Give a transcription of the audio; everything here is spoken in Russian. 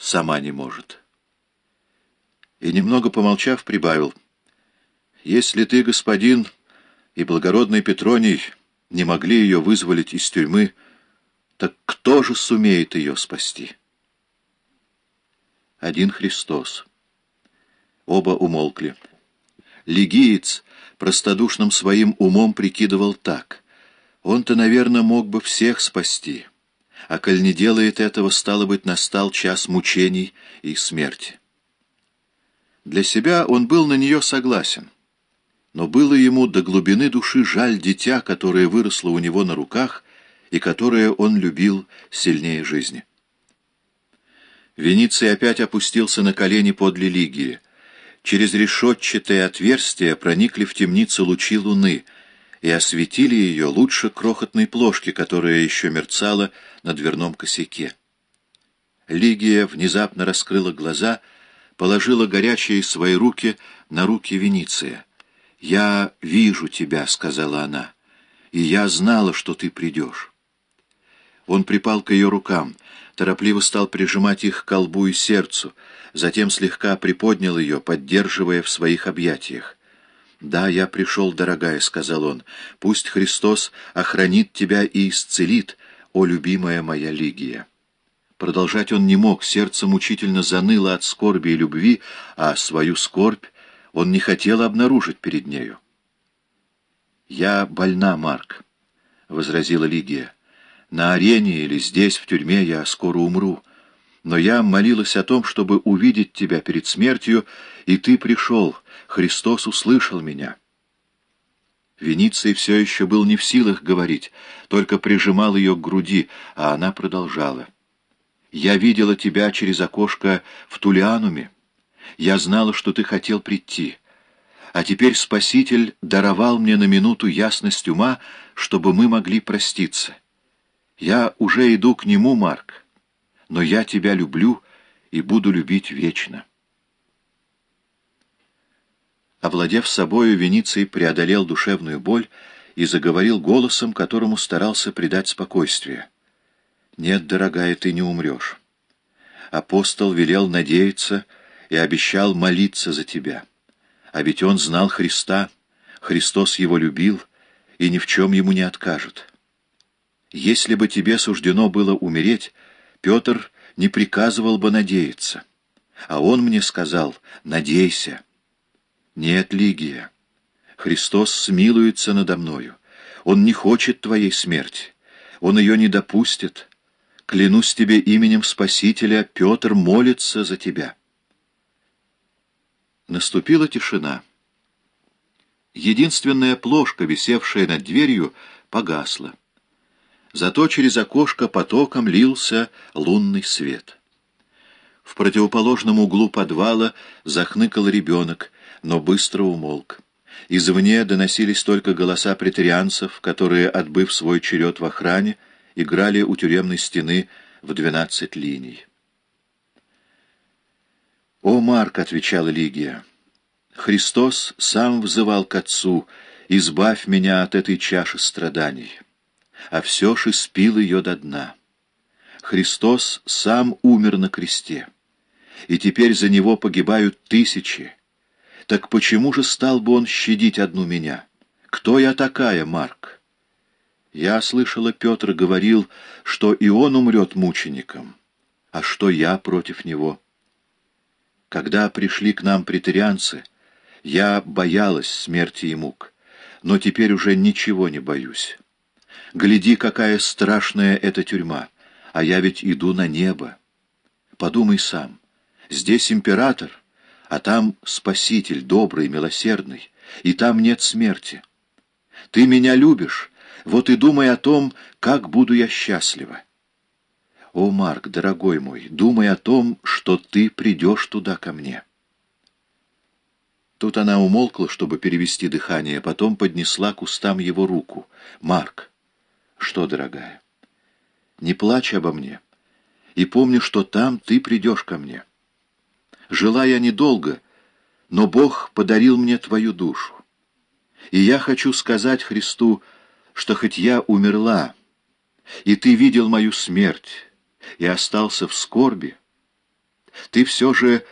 сама не может. И немного помолчав, прибавил. Если ты, господин, и благородный Петроний не могли ее вызволить из тюрьмы, так кто же сумеет ее спасти? Один Христос. Оба умолкли. Лигиец простодушным своим умом прикидывал так. Он-то, наверное, мог бы всех спасти. А коль не делает этого, стало быть, настал час мучений и смерти. Для себя он был на нее согласен. Но было ему до глубины души жаль дитя, которое выросло у него на руках и которое он любил сильнее жизни. Вениций опять опустился на колени подле Лигии. Через решетчатое отверстие проникли в темницу лучи луны и осветили ее лучше крохотной плошки, которая еще мерцала на дверном косяке. Лигия внезапно раскрыла глаза, положила горячие свои руки на руки Вениция. «Я вижу тебя», — сказала она, — «и я знала, что ты придешь». Он припал к ее рукам, торопливо стал прижимать их к колбу и сердцу, затем слегка приподнял ее, поддерживая в своих объятиях. «Да, я пришел, дорогая», — сказал он, — «пусть Христос охранит тебя и исцелит, о любимая моя Лигия». Продолжать он не мог, сердце мучительно заныло от скорби и любви, а свою скорбь он не хотел обнаружить перед нею. «Я больна, Марк», — возразила Лигия. «На арене или здесь, в тюрьме, я скоро умру. Но я молилась о том, чтобы увидеть тебя перед смертью, и ты пришел. Христос услышал меня». Вениций все еще был не в силах говорить, только прижимал ее к груди, а она продолжала. «Я видела тебя через окошко в Тулиануме. Я знала, что ты хотел прийти. А теперь Спаситель даровал мне на минуту ясность ума, чтобы мы могли проститься. Я уже иду к Нему, Марк, но я тебя люблю и буду любить вечно». Овладев собою, Вениций преодолел душевную боль и заговорил голосом, которому старался придать спокойствие. «Нет, дорогая, ты не умрешь. Апостол велел надеяться, и обещал молиться за тебя. А ведь он знал Христа, Христос его любил и ни в чем ему не откажет. Если бы тебе суждено было умереть, Петр не приказывал бы надеяться. А он мне сказал «надейся». Нет, Лигия, Христос смилуется надо мною. Он не хочет твоей смерти. Он ее не допустит. Клянусь тебе именем Спасителя, Петр молится за тебя». Наступила тишина. Единственная плошка, висевшая над дверью, погасла. Зато через окошко потоком лился лунный свет. В противоположном углу подвала захныкал ребенок, но быстро умолк. Извне доносились только голоса претарианцев, которые, отбыв свой черед в охране, играли у тюремной стены в двенадцать линий. «О, Марк!» — отвечала Лигия. «Христос сам взывал к Отцу, избавь меня от этой чаши страданий, а все ж испил ее до дна. Христос сам умер на кресте, и теперь за него погибают тысячи. Так почему же стал бы он щадить одну меня? Кто я такая, Марк?» Я слышала, Петр говорил, что и он умрет мучеником, а что я против него. Когда пришли к нам претарианцы, я боялась смерти и мук, но теперь уже ничего не боюсь. Гляди, какая страшная эта тюрьма, а я ведь иду на небо. Подумай сам, здесь император, а там спаситель, добрый, милосердный, и там нет смерти. Ты меня любишь, вот и думай о том, как буду я счастлива. О, Марк, дорогой мой, думай о том, что ты придешь туда ко мне. Тут она умолкла, чтобы перевести дыхание, потом поднесла к устам его руку. «Марк!» «Что, дорогая?» «Не плачь обо мне. И помни, что там ты придешь ко мне. Жила я недолго, но Бог подарил мне твою душу. И я хочу сказать Христу, что хоть я умерла, и ты видел мою смерть, и остался в скорби, Ты все же